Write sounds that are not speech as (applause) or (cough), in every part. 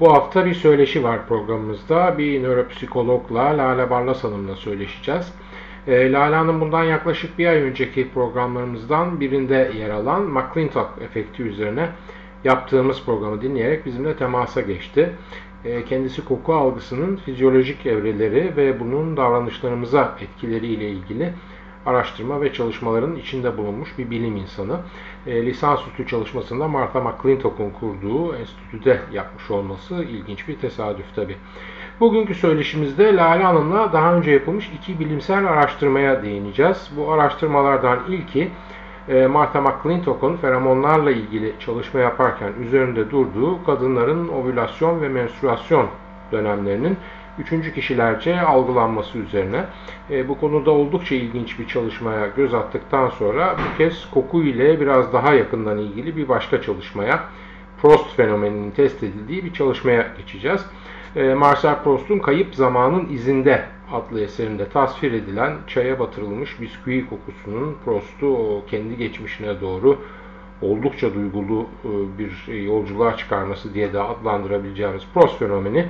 Bu hafta bir söyleşi var programımızda. Bir nöropsikologla Lale Barlas Hanım'la söyleşeceğiz. E, Lale Hanım bundan yaklaşık bir ay önceki programlarımızdan birinde yer alan McClintock efekti üzerine yaptığımız programı dinleyerek bizimle temasa geçti. E, kendisi koku algısının fizyolojik evreleri ve bunun davranışlarımıza etkileriyle ilgili araştırma ve çalışmaların içinde bulunmuş bir bilim insanı. E, lisansüstü çalışmasında Martha McClintock'un kurduğu enstitüde yapmış olması ilginç bir tesadüf tabi. Bugünkü söyleşimizde Lale Hanım'la daha önce yapılmış iki bilimsel araştırmaya değineceğiz. Bu araştırmalardan ilki e, Martha McClintock'un feromonlarla ilgili çalışma yaparken üzerinde durduğu kadınların ovülasyon ve menstruasyon dönemlerinin üçüncü kişilerce algılanması üzerine. E, bu konuda oldukça ilginç bir çalışmaya göz attıktan sonra bu kez koku ile biraz daha yakından ilgili bir başka çalışmaya, Prost fenomeninin test edildiği bir çalışmaya geçeceğiz. E, Marcel Proust'un Kayıp Zamanın İzinde adlı eserinde tasvir edilen çaya batırılmış bisküvi kokusunun Proust'u o kendi geçmişine doğru oldukça duygulu e, bir yolculuğa çıkarması diye de adlandırabileceğimiz Proust fenomeni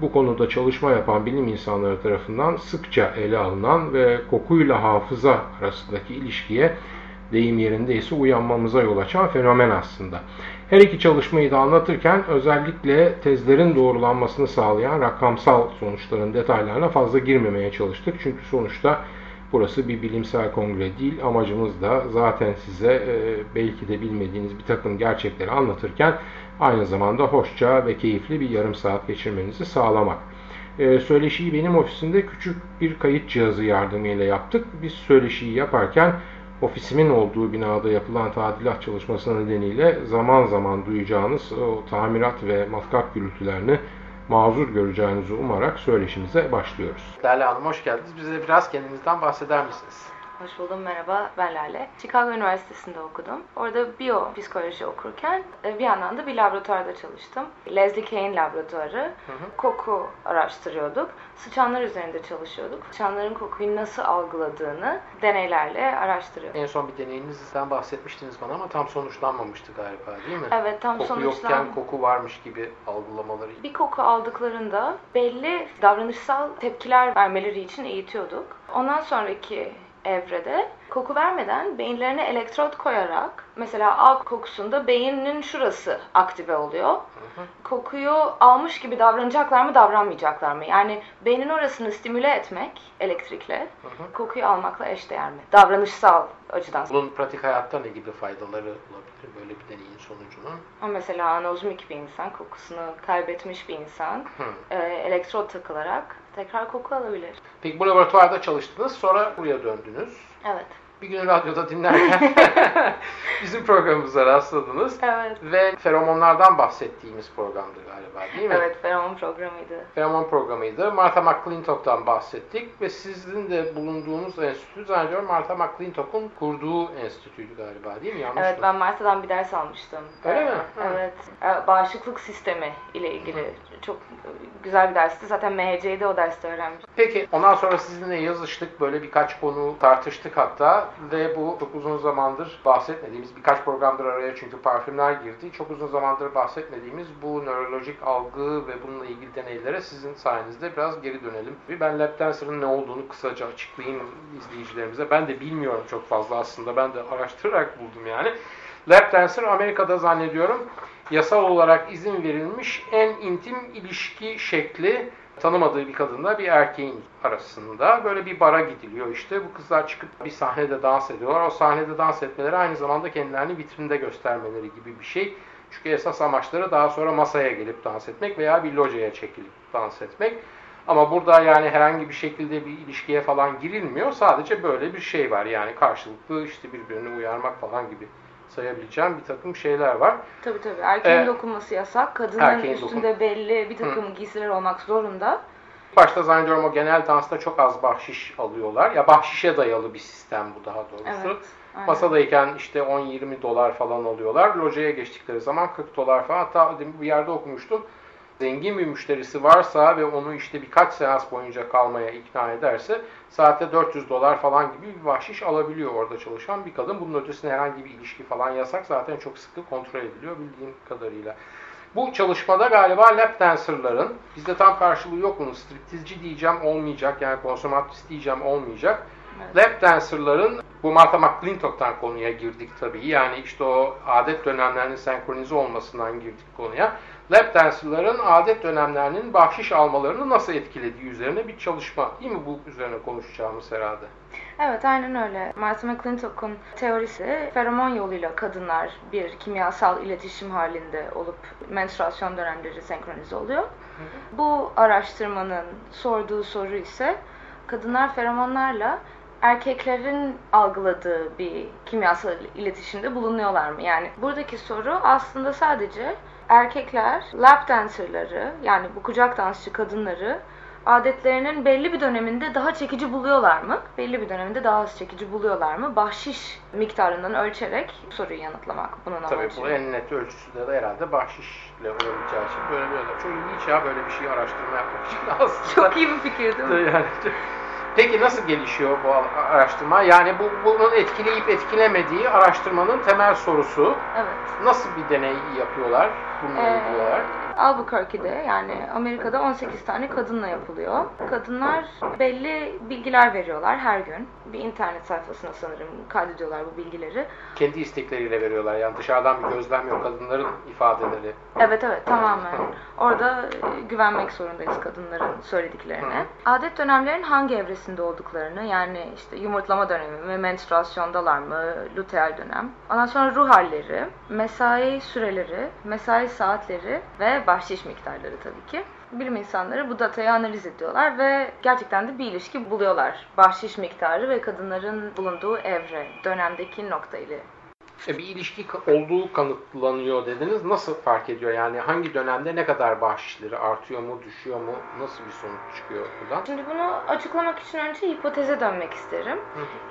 bu konuda çalışma yapan bilim insanları tarafından sıkça ele alınan ve kokuyla hafıza arasındaki ilişkiye deyim yerindeyse uyanmamıza yol açan fenomen aslında. Her iki çalışmayı da anlatırken özellikle tezlerin doğrulanmasını sağlayan rakamsal sonuçların detaylarına fazla girmemeye çalıştık. Çünkü sonuçta burası bir bilimsel kongre değil. Amacımız da zaten size e, belki de bilmediğiniz bir takım gerçekleri anlatırken aynı zamanda hoşça ve keyifli bir yarım saat geçirmenizi sağlamak. Ee, söyleşiyi benim ofisimde küçük bir kayıt cihazı yardımıyla yaptık. Biz söyleşiyi yaparken ofisimin olduğu binada yapılan tadilat çalışması nedeniyle zaman zaman duyacağınız o tamirat ve matkap gürültülerini mazur göreceğinizi umarak söyleşimize başlıyoruz. Lale Hanım hoş geldiniz. Bize biraz kendinizden bahseder misiniz? Hoş buldum, merhaba. Ben Lale. Chicago Üniversitesi'nde okudum. Orada biyo psikoloji okurken e, bir yandan da bir laboratuvarda çalıştım. Leslie Kane laboratuvarı. Hı hı. Koku araştırıyorduk. Sıçanlar üzerinde çalışıyorduk. Sıçanların kokuyu nasıl algıladığını deneylerle araştırıyorduk. En son bir deneyinizden bahsetmiştiniz bana ama tam sonuçlanmamıştı galiba değil mi? Evet, tam koku sonuçlan... yokken koku varmış gibi algılamaları. Bir koku aldıklarında belli davranışsal tepkiler vermeleri için eğitiyorduk. Ondan sonraki evrede koku vermeden beyinlerine elektrot koyarak mesela A kokusunda beynin şurası aktive oluyor. Hı hı. Kokuyu almış gibi davranacaklar mı davranmayacaklar mı? Yani beynin orasını stimüle etmek elektrikle hı hı. kokuyu almakla eşdeğer mi? Davranışsal açıdan. Bunun pratik hayatta ne gibi faydaları olabilir böyle bir deneyin sonucunun? Mesela anozmik bir insan, kokusunu kaybetmiş bir insan e, elektrot takılarak tekrar koku alabilir. Peki bu laboratuvarda çalıştınız, sonra buraya döndünüz. Evet bir gün radyoda dinlerken (laughs) bizim programımıza rastladınız. Evet. Ve feromonlardan bahsettiğimiz programdı galiba değil mi? Evet, feromon programıydı. Feromon programıydı. Martha McClintock'tan bahsettik ve sizin de bulunduğunuz enstitü zannediyorum Martha McClintock'un kurduğu enstitüydü galiba değil mi? Yanlış evet, mı? ben Martha'dan bir ders almıştım. Öyle mi? Evet. Hı. Bağışıklık sistemi ile ilgili Hı. çok güzel bir dersti. Zaten MHC'de o derste öğrenmiştim. Peki, ondan sonra sizinle yazıştık. Böyle birkaç konu tartıştık hatta ve bu çok uzun zamandır bahsetmediğimiz birkaç programdır araya çünkü parfümler girdi. Çok uzun zamandır bahsetmediğimiz bu nörolojik algı ve bununla ilgili deneylere sizin sayenizde biraz geri dönelim. Ben lap ne olduğunu kısaca açıklayayım izleyicilerimize. Ben de bilmiyorum çok fazla aslında. Ben de araştırarak buldum yani. Lap Amerika'da zannediyorum yasal olarak izin verilmiş en intim ilişki şekli tanımadığı bir kadınla bir erkeğin arasında böyle bir bara gidiliyor işte. Bu kızlar çıkıp bir sahnede dans ediyorlar. O sahnede dans etmeleri aynı zamanda kendilerini vitrinde göstermeleri gibi bir şey. Çünkü esas amaçları daha sonra masaya gelip dans etmek veya bir locaya çekilip dans etmek. Ama burada yani herhangi bir şekilde bir ilişkiye falan girilmiyor. Sadece böyle bir şey var. Yani karşılıklı işte birbirini uyarmak falan gibi sayabileceğim bir takım şeyler var. Tabii tabii. Erkeğin ee, dokunması yasak. Kadının üstünde dokun... belli bir takım Hı. giysiler olmak zorunda. Başta zannediyorum o genel dansta çok az bahşiş alıyorlar. Ya bahşişe dayalı bir sistem bu daha doğrusu. Evet. aynen. Masadayken işte 10-20 dolar falan alıyorlar. Locaya geçtikleri zaman 40 dolar falan. Hatta bir yerde okumuştum. Zengin bir müşterisi varsa ve onu işte birkaç seans boyunca kalmaya ikna ederse saatte 400 dolar falan gibi bir bahşiş alabiliyor orada çalışan bir kadın. Bunun ötesinde herhangi bir ilişki falan yasak. Zaten çok sıkı kontrol ediliyor bildiğim kadarıyla. Bu çalışmada galiba lap dancerların, bizde tam karşılığı yok bunun, striptizci diyeceğim olmayacak, yani konsomatrist diyeceğim olmayacak. Evet. Lap dancerların, bu Martha McClintock'tan konuya girdik tabii. Yani işte o adet dönemlerinin senkronize olmasından girdik konuya. Lap dancerların adet dönemlerinin bahşiş almalarını nasıl etkilediği üzerine bir çalışma. Değil mi bu üzerine konuşacağımız herhalde? Evet aynen öyle. Martha McClintock'un teorisi feromon yoluyla kadınlar bir kimyasal iletişim halinde olup menstruasyon dönemleri senkronize oluyor. Bu araştırmanın sorduğu soru ise kadınlar feromonlarla erkeklerin algıladığı bir kimyasal iletişimde bulunuyorlar mı? Yani buradaki soru aslında sadece erkekler lap dancerları yani bu kucak dansçı kadınları adetlerinin belli bir döneminde daha çekici buluyorlar mı? Belli bir döneminde daha az çekici buluyorlar mı? Bahşiş miktarından ölçerek soruyu yanıtlamak bunun Tabii amacı. bu en net ölçüsü de herhalde bahşişle olabileceği için böyle bir Çok ilginç ya böyle bir şeyi araştırma yapmak için (laughs) aslında. Çok iyi bir fikir değil mi? (laughs) Yani, peki nasıl gelişiyor bu araştırma? Yani bu bunun etkileyip etkilemediği araştırmanın temel sorusu. Evet. Nasıl bir deney yapıyorlar bununla Ee, ilgili olarak? Albuquerque'de yani Amerika'da 18 tane kadınla yapılıyor. Kadınlar belli bilgiler veriyorlar her gün. Bir internet sayfasına sanırım kaydediyorlar bu bilgileri. Kendi istekleriyle veriyorlar. Yani dışarıdan bir gözlem yok. Kadınların ifadeleri. Evet evet tamamen. (laughs) Orada e, güvenmek zorundayız kadınların söylediklerine. Adet dönemlerin hangi evresinde olduklarını yani işte yumurtlama dönemi mi, menstruasyondalar mı, luteal dönem. Ondan sonra ruh halleri, mesai süreleri, mesai saatleri ve bahşiş miktarları tabii ki. Bilim insanları bu datayı analiz ediyorlar ve gerçekten de bir ilişki buluyorlar. Bahşiş miktarı ve kadınların bulunduğu evre, dönemdeki nokta ile E, bir ilişki olduğu kanıtlanıyor dediniz. Nasıl fark ediyor? Yani hangi dönemde ne kadar bahşişleri artıyor mu, düşüyor mu? Nasıl bir sonuç çıkıyor buradan? Şimdi bunu açıklamak için önce hipoteze dönmek isterim.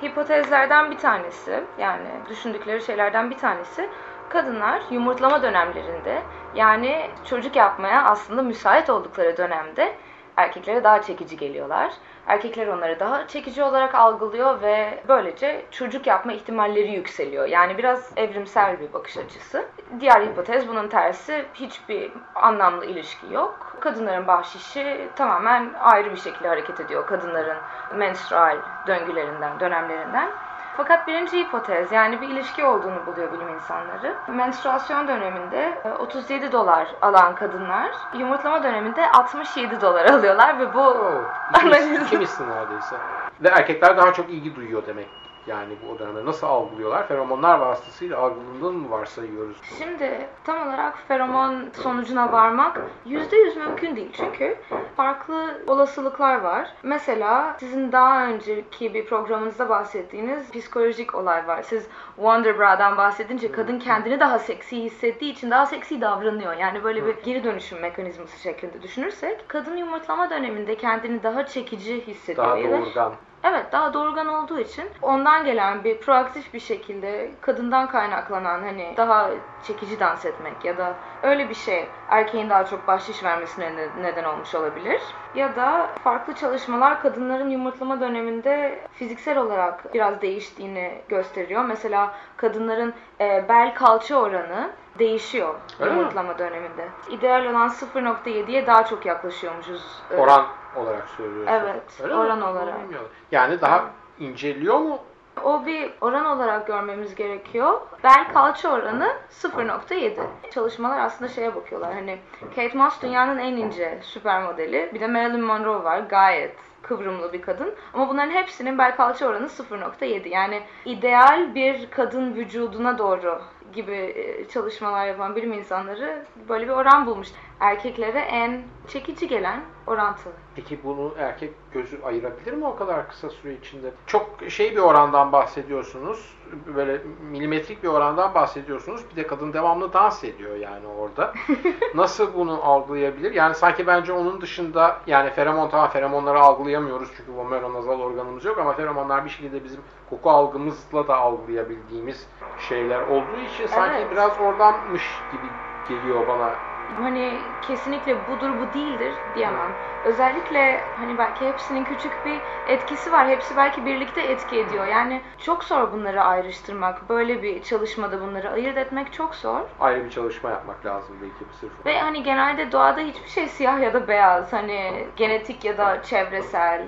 Hipotezlerden bir tanesi, yani düşündükleri şeylerden bir tanesi, kadınlar yumurtlama dönemlerinde, yani çocuk yapmaya aslında müsait oldukları dönemde erkeklere daha çekici geliyorlar. Erkekler onları daha çekici olarak algılıyor ve böylece çocuk yapma ihtimalleri yükseliyor. Yani biraz evrimsel bir bakış açısı. Diğer hipotez bunun tersi. Hiçbir anlamlı ilişki yok. Kadınların bahşişi tamamen ayrı bir şekilde hareket ediyor. Kadınların menstrual döngülerinden, dönemlerinden. Fakat birinci hipotez yani bir ilişki olduğunu buluyor bilim insanları. Menstruasyon döneminde e, 37 dolar alan kadınlar yumurtlama döneminde 67 dolar alıyorlar ve bu (laughs) ikimiz, Analiz. ikimizsin neredeyse. Ve erkekler daha çok ilgi duyuyor demek. Yani bu o dönemde nasıl algılıyorlar? Feromonlar vasıtasıyla algılandığını mı varsayıyoruz? Şimdi tam olarak feromon sonucuna varmak %100 mümkün değil. Çünkü farklı olasılıklar var. Mesela sizin daha önceki bir programınızda bahsettiğiniz psikolojik olay var. Siz Wonder Bra'dan bahsedince kadın kendini daha seksi hissettiği için daha seksi davranıyor. Yani böyle bir geri dönüşüm mekanizması şeklinde düşünürsek kadın yumurtlama döneminde kendini daha çekici hissediyor. Daha doğurgan. Evet daha doğurgan olduğu için ondan gelen bir proaktif bir şekilde kadından kaynaklanan hani daha çekici dans etmek ya da öyle bir şey erkeğin daha çok bahşiş vermesine ne- neden olmuş olabilir. Ya da farklı çalışmalar kadınların yumurtlama döneminde fiziksel olarak biraz değiştiğini gösteriyor. Mesela kadınların e, bel kalça oranı değişiyor Öyle mi? yumurtlama döneminde. İdeal olan 0.7'ye daha çok yaklaşıyormuşuz. e, Oran olarak söylüyorsun. Evet, Öyle mi? oran olarak. Bilmiyorum. Yani daha inceliyor mu? O bir oran olarak görmemiz gerekiyor. Bel kalça oranı 0.7. Çalışmalar aslında şeye bakıyorlar. Hani Kate Moss dünyanın en ince süper modeli. Bir de Marilyn Monroe var. Gayet kıvrımlı bir kadın. Ama bunların hepsinin bel kalça oranı 0.7. Yani ideal bir kadın vücuduna doğru gibi e, çalışmalar yapan bilim insanları böyle bir oran bulmuş. Erkeklere en çekici gelen orantılı. Peki bunu erkek gözü ayırabilir mi o kadar kısa süre içinde? Çok şey bir orandan bahsediyorsunuz. Böyle milimetrik bir orandan bahsediyorsunuz. Bir de kadın devamlı dans ediyor yani orada. (laughs) Nasıl bunu algılayabilir? Yani sanki bence onun dışında yani feromon tamam feromonları algılayamıyoruz çünkü vomeronazal organımız yok ama feromonlar bir şekilde bizim koku algımızla da algılayabildiğimiz şeyler olduğu için sanki Evet. biraz oradanmış gibi geliyor bana. Hani kesinlikle budur bu değildir diyemem. Özellikle hani belki hepsinin küçük bir etkisi var. Hepsi belki birlikte etki ediyor. Yani çok zor bunları ayrıştırmak. Böyle bir çalışmada bunları ayırt etmek çok zor. Ayrı bir çalışma yapmak lazım belki bu sırf. Ve hani genelde doğada hiçbir şey siyah ya da beyaz. Hani genetik ya da çevresel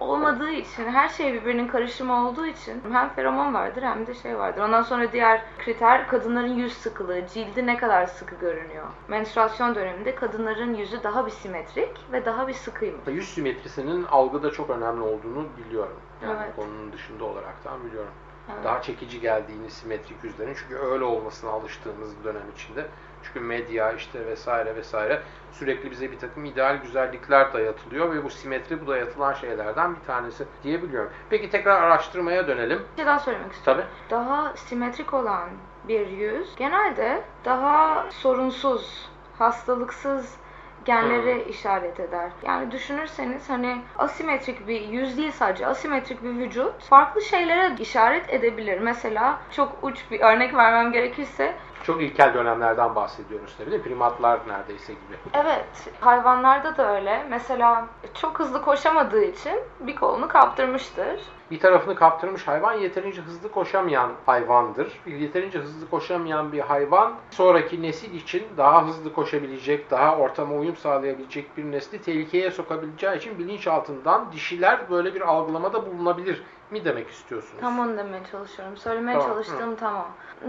olmadığı için her şey birbirinin karışımı olduğu için hem feromon vardır hem de şey vardır. Ondan sonra diğer kriter kadınların yüz sıkılığı, cildi ne kadar sıkı görünüyor. Menstruasyon döneminde kadınların yüzü daha bir simetrik ve daha bir sıkıymış. Yüz simetrisinin algıda çok önemli olduğunu biliyorum. Yani Evet. konunun dışında olaraktan biliyorum. Evet. Daha çekici geldiğini simetrik yüzlerin çünkü öyle olmasına alıştığımız dönem içinde. Çünkü medya işte vesaire vesaire sürekli bize bir takım ideal güzellikler dayatılıyor ve bu simetri bu dayatılan şeylerden bir tanesi diyebiliyorum. Peki tekrar araştırmaya dönelim. Bir şey daha söylemek istiyorum. Tabii. Daha simetrik olan bir yüz genelde daha sorunsuz, hastalıksız genleri işaret eder. Yani düşünürseniz hani asimetrik bir yüz değil sadece asimetrik bir vücut farklı şeylere işaret edebilir. Mesela çok uç bir örnek vermem gerekirse Çok ilkel dönemlerden bahsediyoruz tabii mi? Primatlar neredeyse gibi. Evet, hayvanlarda da öyle. Mesela çok hızlı koşamadığı için bir kolunu kaptırmıştır. Bir tarafını kaptırmış hayvan yeterince hızlı koşamayan hayvandır. Yeterince hızlı koşamayan bir hayvan sonraki nesil için daha hızlı koşabilecek, daha ortama uyum sağlayabilecek bir nesli tehlikeye sokabileceği için bilinçaltından dişiler böyle bir algılamada bulunabilir mi demek istiyorsunuz? Tam onu demeye çalışıyorum. Söylemeye Tamam, çalıştığım tamam.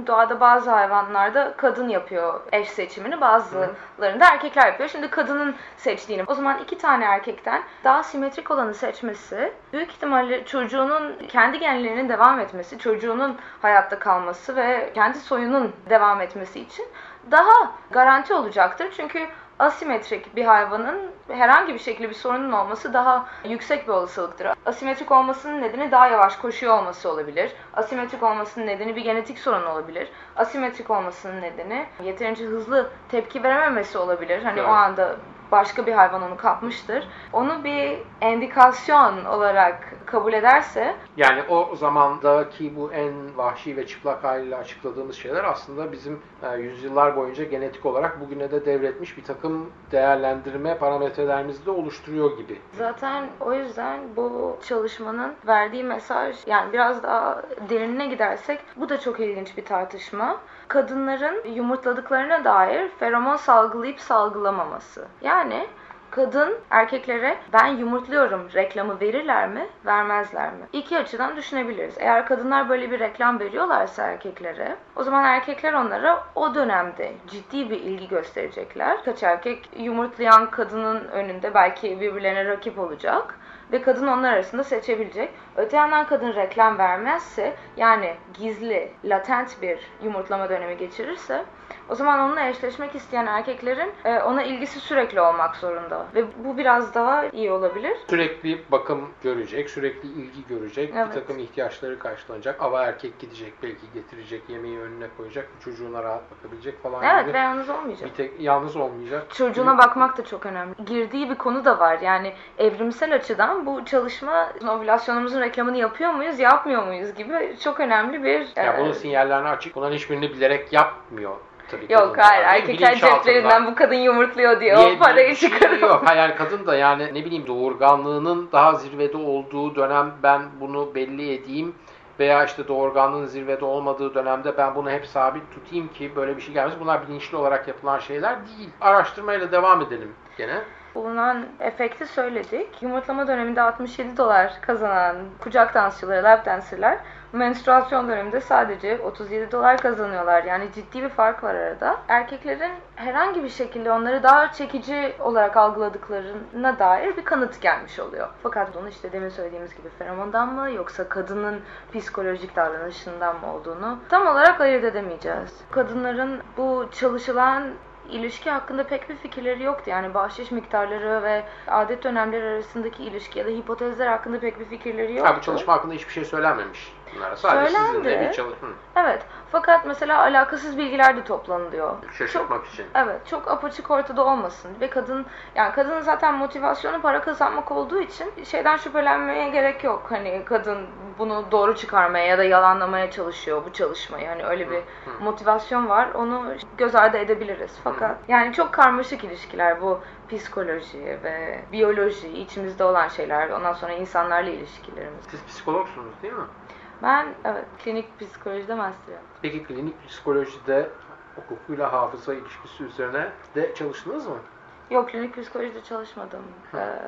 Doğada bazı hayvanlarda kadın yapıyor eş seçimini, bazılarında erkekler yapıyor. Şimdi kadının seçtiğini, o zaman iki tane erkekten daha simetrik olanı seçmesi, büyük ihtimalle çocuğunun kendi genlerinin devam etmesi, çocuğunun hayatta kalması ve kendi soyunun devam etmesi için daha garanti olacaktır. Çünkü asimetrik bir hayvanın herhangi bir şekilde bir sorunun olması daha yüksek bir olasılıktır. Asimetrik olmasının nedeni daha yavaş koşuyor olması olabilir. Asimetrik olmasının nedeni bir genetik sorun olabilir. Asimetrik olmasının nedeni yeterince hızlı tepki verememesi olabilir. Hani Evet. o anda başka bir hayvan onu kapmıştır. Onu bir endikasyon olarak kabul ederse Yani o zamandaki bu en vahşi ve çıplak haliyle açıkladığımız şeyler aslında bizim e, yüzyıllar boyunca genetik olarak bugüne de devretmiş bir takım değerlendirme parametrelerimizi de oluşturuyor gibi. Zaten o yüzden bu çalışmanın verdiği mesaj yani biraz daha derinine gidersek bu da çok ilginç bir tartışma. Kadınların yumurtladıklarına dair feromon salgılayıp salgılamaması. Yani kadın erkeklere ben yumurtluyorum reklamı verirler mi, vermezler mi? İki açıdan düşünebiliriz. Eğer kadınlar böyle bir reklam veriyorlarsa erkeklere, o zaman erkekler onlara o dönemde ciddi bir ilgi gösterecekler. Kaç erkek yumurtlayan kadının önünde belki birbirlerine rakip olacak ve kadın onlar arasında seçebilecek. Öte yandan kadın reklam vermezse yani gizli, latent bir yumurtlama dönemi geçirirse o zaman onunla eşleşmek isteyen erkeklerin e, ona ilgisi sürekli olmak zorunda. Ve bu biraz daha iyi olabilir. Sürekli bakım görecek, sürekli ilgi görecek, Evet. bir takım ihtiyaçları karşılanacak. Ava erkek gidecek belki getirecek, yemeği önüne koyacak, çocuğuna rahat bakabilecek falan Evet gibi. ve yalnız olmayacak. Bir tek yalnız olmayacak. Çocuğuna bakmak da çok önemli. Girdiği bir konu da var. Yani evrimsel açıdan bu çalışma ovülasyonumuzun reklamını yapıyor muyuz, yapmıyor muyuz gibi çok önemli bir... Yani e, bunun sinyallerini açık. Bunların hiçbirini bilerek yapmıyor. Tabii Yok hayır mi? erkekler ceplerinden bu kadın yumurtluyor diye o parayı çıkarıyor. Yok hayır kadın da yani ne bileyim doğurganlığının daha zirvede olduğu dönem ben bunu belli edeyim veya işte doğurganlığın zirvede olmadığı dönemde ben bunu hep sabit tutayım ki böyle bir şey gelmesin. Bunlar bilinçli olarak yapılan şeyler değil. Araştırmayla devam edelim gene. Bulunan efekti söyledik. Yumurtlama döneminde 67 dolar kazanan kucak dansçıları, lap dancerlar menstruasyon döneminde sadece 37 dolar kazanıyorlar. Yani ciddi bir fark var arada. Erkeklerin herhangi bir şekilde onları daha çekici olarak algıladıklarına dair bir kanıt gelmiş oluyor. Fakat bunu işte demin söylediğimiz gibi feromondan mı yoksa kadının psikolojik davranışından mı olduğunu tam olarak ayırt edemeyeceğiz. Kadınların bu çalışılan ilişki hakkında pek bir fikirleri yoktu. Yani bahşiş miktarları ve adet dönemleri arasındaki ilişki ya da hipotezler hakkında pek bir fikirleri yoktu. Ha, bu çalışma hakkında hiçbir şey söylenmemiş Sadece Söylendi. sizinle bir çalışma. Evet. Fakat mesela alakasız bilgiler de toplanılıyor. Şaşırtmak Çok- için. Evet, çok apaçık ortada olmasın ve kadın yani kadının zaten motivasyonu para kazanmak olduğu için şeyden şüphelenmeye gerek yok. Hani kadın bunu doğru çıkarmaya ya da yalanlamaya çalışıyor bu çalışmayı. Hani öyle bir motivasyon var. Onu göz ardı edebiliriz. Fakat yani çok karmaşık ilişkiler bu psikoloji ve biyoloji içimizde olan şeyler. Ondan sonra insanlarla ilişkilerimiz. Siz psikologsunuz değil mi? Ben evet klinik psikolojide master yaptım. Peki klinik psikolojide hukukuyla hafıza ilişkisi üzerine de çalıştınız mı? Yok klinik psikolojide çalışmadım. Ee,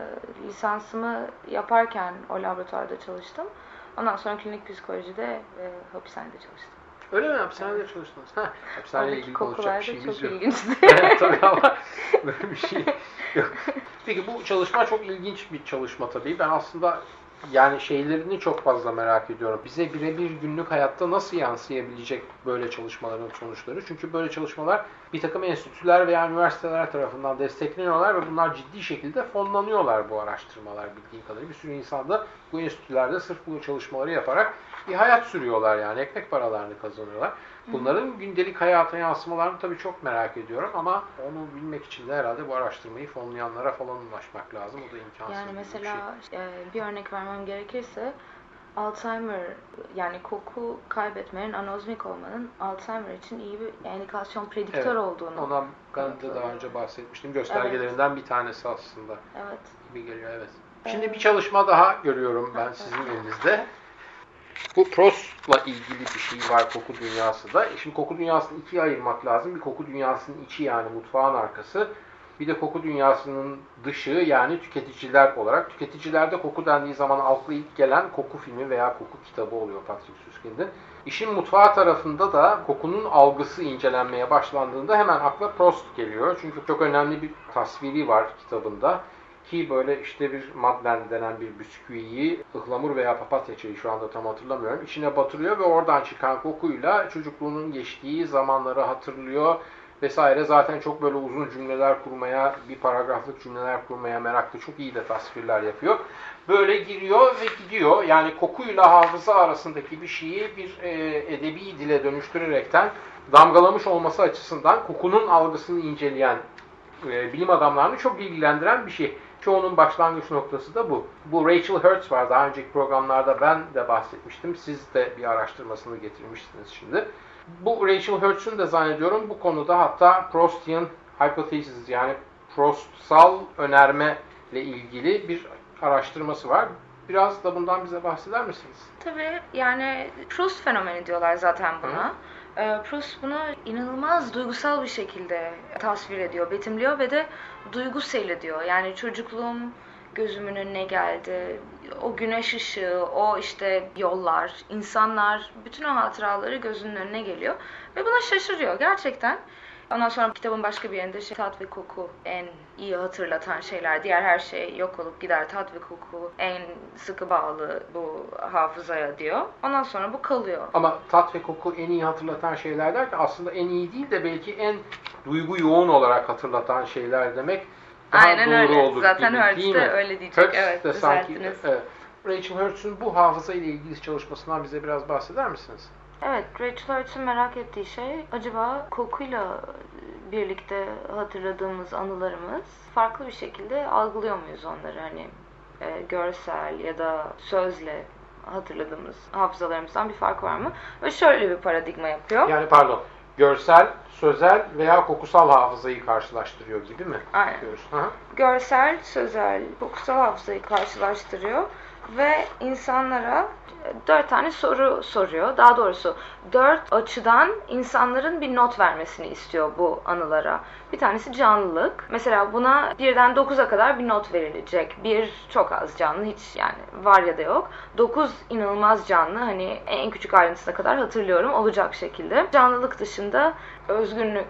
lisansımı yaparken o laboratuvarda çalıştım. Ondan sonra klinik psikolojide e, hapishanede çalıştım. Öyle mi? Hapishanede çalıştınız. Ha, hapishaneyle Oradaki ilgili konuşacak bir şeyimiz çok yok. (laughs) evet tabii ama böyle bir şey yok. Peki bu çalışma çok ilginç bir çalışma tabii. Ben aslında yani şeylerini çok fazla merak ediyorum. Bize birebir günlük hayatta nasıl yansıyabilecek böyle çalışmaların sonuçları? Çünkü böyle çalışmalar bir takım enstitüler veya üniversiteler tarafından destekleniyorlar ve bunlar ciddi şekilde fonlanıyorlar bu araştırmalar bildiğim kadarıyla. Bir sürü insan da bu enstitülerde sırf bu çalışmaları yaparak bir hayat sürüyorlar yani ekmek paralarını kazanıyorlar. Bunların gündelik hayata yansımalarını tabii çok merak ediyorum ama onu bilmek için de herhalde bu araştırmayı fonlayanlara falan ulaşmak lazım. O da imkansız Yani bir mesela şey. e, bir örnek vermem gerekirse Alzheimer yani koku kaybetmenin anozmik olmanın Alzheimer için iyi bir indikasyon prediktör Evet, olduğunu. Ondan ben de daha önce bahsetmiştim. Göstergelerinden bir tanesi aslında Evet. gibi geliyor evet. Şimdi bir çalışma daha görüyorum ben sizin elinizde. Bu Prost'la ilgili bir şey var koku dünyasında. E Şimdi koku dünyasını ikiye ayırmak lazım. Bir koku dünyasının içi yani mutfağın arkası. Bir de koku dünyasının dışı yani tüketiciler olarak. Tüketicilerde koku dendiği zaman akla ilk gelen koku filmi veya koku kitabı oluyor Patrick Süskind'in. İşin mutfağı tarafında da kokunun algısı incelenmeye başlandığında hemen akla Prost geliyor. Çünkü çok önemli bir tasviri var kitabında. Ki böyle işte bir Madeleine denen bir bisküviyi ıhlamur veya papatya çayı şu anda tam hatırlamıyorum. içine batırıyor ve oradan çıkan kokuyla çocukluğunun geçtiği zamanları hatırlıyor vesaire. Zaten çok böyle uzun cümleler kurmaya, bir paragraflık cümleler kurmaya meraklı. Çok iyi de tasvirler yapıyor. Böyle giriyor ve gidiyor. Yani kokuyla hafıza arasındaki bir şeyi bir e, edebi dile dönüştürerekten damgalamış olması açısından kokunun algısını inceleyen e, bilim adamlarını çok ilgilendiren bir şey. Çoğunun başlangıç noktası da bu. Bu Rachel Hertz var. Daha önceki programlarda ben de bahsetmiştim. Siz de bir araştırmasını getirmiştiniz şimdi. Bu Rachel Hertz'ün de zannediyorum bu konuda hatta Prostian Hypothesis yani prostsal önerme ile ilgili bir araştırması var. Biraz da bundan bize bahseder misiniz? Tabii yani Proust fenomeni diyorlar zaten buna. Ee, Proust bunu inanılmaz duygusal bir şekilde tasvir ediyor, betimliyor ve de duygu seyrediyor. Yani çocukluğum gözümün önüne geldi. O güneş ışığı, o işte yollar, insanlar, bütün o hatıraları gözünün önüne geliyor. Ve buna şaşırıyor gerçekten. Ondan sonra kitabın başka bir yerinde şey, tat ve koku en iyi hatırlatan şeyler. Diğer her şey yok olup gider. Tat ve koku en sıkı bağlı bu hafızaya diyor. Ondan sonra bu kalıyor. Ama tat ve koku en iyi hatırlatan şeyler derken aslında en iyi değil de belki en duygu yoğun olarak hatırlatan şeyler demek daha Aynen doğru öyle. olur Zaten gibi Hertz değil de mi? öyle diyecek. Hertz Evet, de sanki, evet. Rachel Hertz'ün bu hafıza ile ilgili çalışmasından bize biraz bahseder misiniz? Evet, Rachel Hertz'ın merak ettiği şey acaba kokuyla birlikte hatırladığımız anılarımız farklı bir şekilde algılıyor muyuz onları hani e, görsel ya da sözle hatırladığımız hafızalarımızdan bir fark var mı? Ve şöyle bir paradigma yapıyor. Yani pardon, görsel, sözel veya kokusal hafızayı karşılaştırıyor gibi mi? Aynen. Diyoruz. Görsel, sözel, kokusal hafızayı karşılaştırıyor ve insanlara dört tane soru soruyor. Daha doğrusu dört açıdan insanların bir not vermesini istiyor bu anılara. Bir tanesi canlılık. Mesela buna birden dokuza kadar bir not verilecek. Bir çok az canlı hiç yani var ya da yok. Dokuz inanılmaz canlı hani en küçük ayrıntısına kadar hatırlıyorum olacak şekilde. Canlılık dışında özgünlük,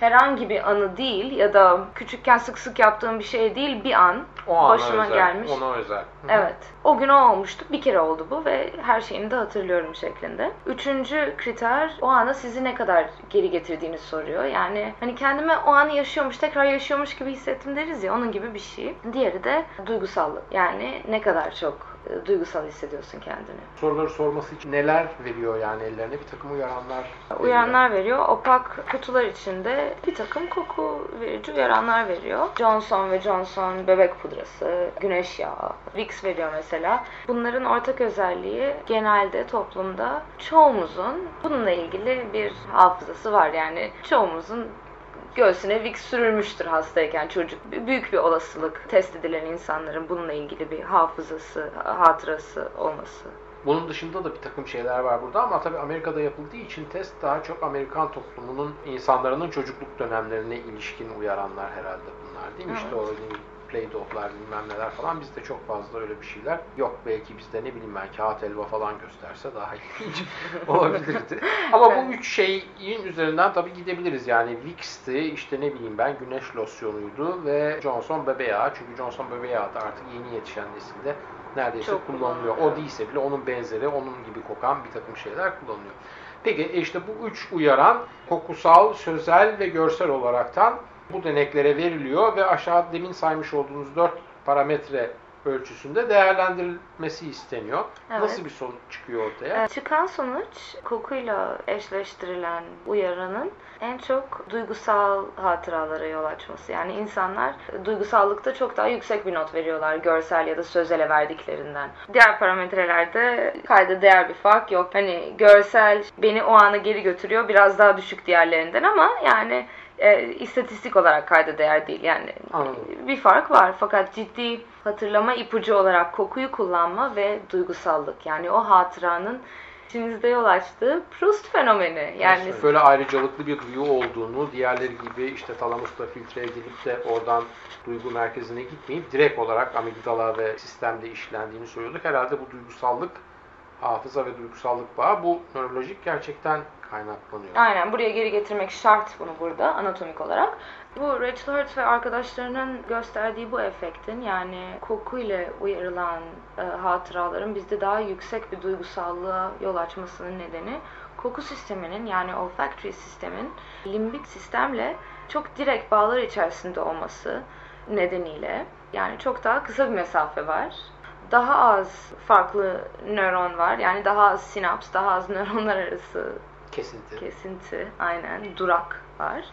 herhangi bir anı değil ya da küçükken sık sık yaptığım bir şey değil bir an O başıma özel, gelmiş. Ona özel. Hı hı. Evet. O gün o olmuştu. Bir kere oldu bu ve her şeyini de hatırlıyorum şeklinde. Üçüncü kriter o ana sizi ne kadar geri getirdiğini soruyor. Yani hani kendime o anı yaşıyormuş, tekrar yaşıyormuş gibi hissettim deriz ya onun gibi bir şey. Diğeri de duygusallık. Yani ne kadar çok e, duygusal hissediyorsun kendini. Soruları sorması için neler veriyor yani ellerine? Bir takım uyaranlar veriyor. Uyaranlar veriyor. Opak kutular içinde bir takım koku verici uyaranlar veriyor. Johnson ve Johnson bebek pudrası, güneş yağı, Vicks veriyor mesela. Bunların ortak özelliği genelde toplumda çoğumuzun bununla ilgili bir hafızası var. Yani çoğumuzun göğsüne Vicks sürülmüştür hastayken çocuk. Büyük bir olasılık test edilen insanların bununla ilgili bir hafızası, hatırası olması. Bunun dışında da bir takım şeyler var burada ama tabii Amerika'da yapıldığı için test daha çok Amerikan toplumunun insanların çocukluk dönemlerine ilişkin uyaranlar herhalde bunlar değil mi? İşte o Play-Doh'lar bilmem neler falan bizde çok fazla öyle bir şeyler yok. Belki bizde ne bileyim ben kağıt elba falan gösterse daha ilginç (laughs) olabilirdi. (laughs) Ama bu üç şeyin üzerinden tabii gidebiliriz. Yani Vicks'ti, işte ne bileyim ben güneş losyonuydu ve Johnson bebe yağı. Çünkü Johnson bebe yağı da artık yeni yetişen nesilde neredeyse Çok kullanılıyor. O değilse bile onun benzeri, onun gibi kokan bir takım şeyler kullanılıyor. Peki e işte bu üç uyaran kokusal, sözel ve görsel olaraktan bu deneklere veriliyor ve aşağı demin saymış olduğunuz dört parametre ölçüsünde değerlendirilmesi isteniyor. Evet. Nasıl bir sonuç çıkıyor ortaya? Ee, Çıkan sonuç kokuyla eşleştirilen uyaranın en çok duygusal hatıralara yol açması. Yani insanlar duygusallıkta çok daha yüksek bir not veriyorlar görsel ya da sözele verdiklerinden. Diğer parametrelerde kayda değer bir fark yok. Hani görsel beni o ana geri götürüyor biraz daha düşük diğerlerinden ama yani e, istatistik olarak kayda değer değil. Yani Anladım. bir fark var fakat ciddi hatırlama ipucu olarak kokuyu kullanma ve duygusallık yani o hatıranın içinizde yol açtığı Proust fenomeni. Yani böyle ayrıcalıklı bir duyu olduğunu, diğerleri gibi işte talamusla filtre edilip de oradan duygu merkezine gitmeyip direkt olarak amigdala ve sistemde işlendiğini söylüyorduk. Herhalde bu duygusallık, hafıza ve duygusallık bağı bu nörolojik gerçekten kaynaklanıyor. Aynen buraya geri getirmek şart bunu burada anatomik olarak. Bu Rachel Hurt ve arkadaşlarının gösterdiği bu efektin yani koku ile uyarılan e, hatıraların bizde daha yüksek bir duygusallığa yol açmasının nedeni koku sisteminin yani olfactory sistemin limbik sistemle çok direkt bağlar içerisinde olması nedeniyle yani çok daha kısa bir mesafe var. Daha az farklı nöron var. Yani daha az sinaps, daha az (laughs) nöronlar arası Kesinti. Kesinti, aynen. Durak var.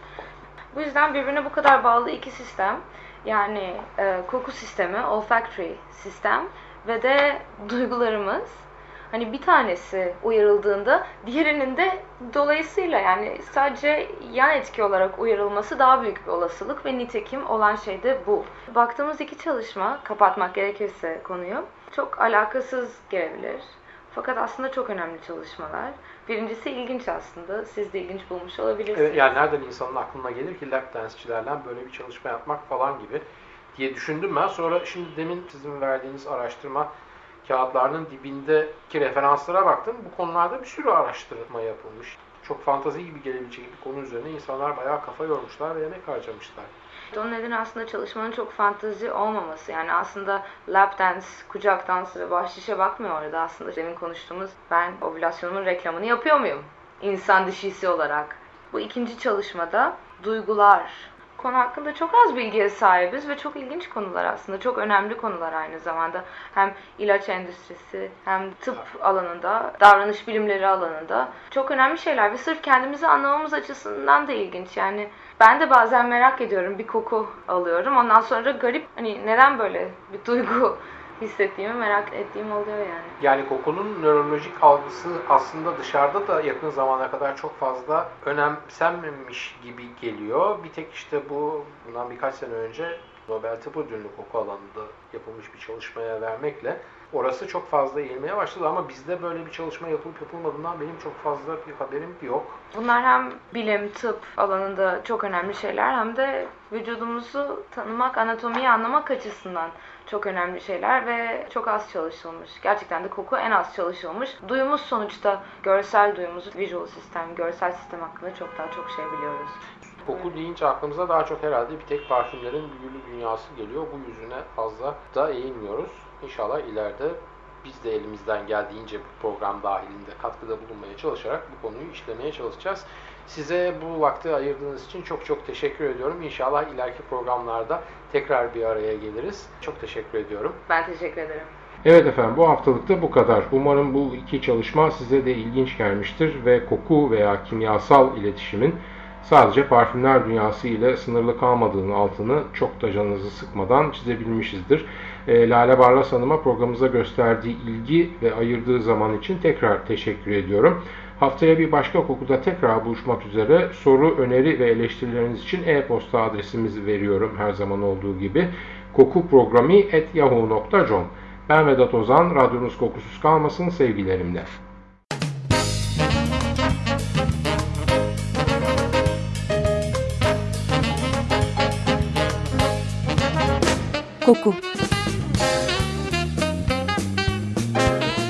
Bu yüzden birbirine bu kadar bağlı iki sistem, yani e, koku sistemi, olfactory sistem ve de duygularımız. Hani bir tanesi uyarıldığında diğerinin de dolayısıyla yani sadece yan etki olarak uyarılması daha büyük bir olasılık ve nitekim olan şey de bu. Baktığımız iki çalışma, kapatmak gerekirse konuyu, çok alakasız gelebilir. Fakat aslında çok önemli çalışmalar. Birincisi ilginç aslında. Siz de ilginç bulmuş olabilirsiniz. Evet, yani nereden insanın aklına gelir ki lap dance'çilerle böyle bir çalışma yapmak falan gibi diye düşündüm ben. Sonra şimdi demin sizin verdiğiniz araştırma kağıtlarının dibindeki referanslara baktım. Bu konularda bir sürü araştırma yapılmış. Çok fantazi gibi gelebilecek bir konu üzerine insanlar bayağı kafa yormuşlar ve emek harcamışlar. Onun nedeni aslında çalışmanın çok fantezi olmaması. Yani aslında lap dance, kucak dansı ve bahşişe bakmıyor orada. Aslında demin konuştuğumuz ben ovülasyonumun reklamını yapıyor muyum? İnsan dişisi olarak. Bu ikinci çalışmada duygular. Konu hakkında çok az bilgiye sahibiz ve çok ilginç konular aslında. Çok önemli konular aynı zamanda. Hem ilaç endüstrisi hem tıp alanında, davranış bilimleri alanında çok önemli şeyler. Ve sırf kendimizi anlamamız açısından da ilginç. Yani ben de bazen merak ediyorum. Bir koku alıyorum. Ondan sonra garip hani neden böyle bir duygu hissettiğimi merak ettiğim oluyor yani. Yani kokunun nörolojik algısı aslında dışarıda da yakın zamana kadar çok fazla önemsenmemiş gibi geliyor. Bir tek işte bu bundan birkaç sene önce Nobel Tıp Ödülünü koku alanında yapılmış bir çalışmaya vermekle orası çok fazla eğilmeye başladı ama bizde böyle bir çalışma yapılıp yapılmadığından benim çok fazla bir haberim yok. Bunlar hem bilim, tıp alanında çok önemli şeyler hem de vücudumuzu tanımak, anatomiyi anlamak açısından çok önemli şeyler ve çok az çalışılmış. Gerçekten de koku en az çalışılmış. Duyumuz sonuçta görsel duyumuz, visual sistem, görsel sistem hakkında çok daha çok şey biliyoruz. Koku deyince aklımıza daha çok herhalde bir tek parfümlerin büyülü dünyası geliyor. Bu yüzüne fazla da eğilmiyoruz. İnşallah ileride biz de elimizden geldiğince bu program dahilinde katkıda bulunmaya çalışarak bu konuyu işlemeye çalışacağız. Size bu vakti ayırdığınız için çok çok teşekkür ediyorum. İnşallah ileriki programlarda tekrar bir araya geliriz. Çok teşekkür ediyorum. Ben teşekkür ederim. Evet efendim bu haftalıkta bu kadar. Umarım bu iki çalışma size de ilginç gelmiştir ve koku veya kimyasal iletişimin sadece parfümler dünyası ile sınırlı kalmadığının altını çok da canınızı sıkmadan çizebilmişizdir. E, Lale Barlas Hanım'a programımıza gösterdiği ilgi ve ayırdığı zaman için tekrar teşekkür ediyorum. Haftaya bir başka kokuda tekrar buluşmak üzere soru, öneri ve eleştirileriniz için e-posta adresimizi veriyorum her zaman olduğu gibi. kokuprogrami.yahoo.com Ben Vedat Ozan, radyonuz kokusuz kalmasın sevgilerimle. Koku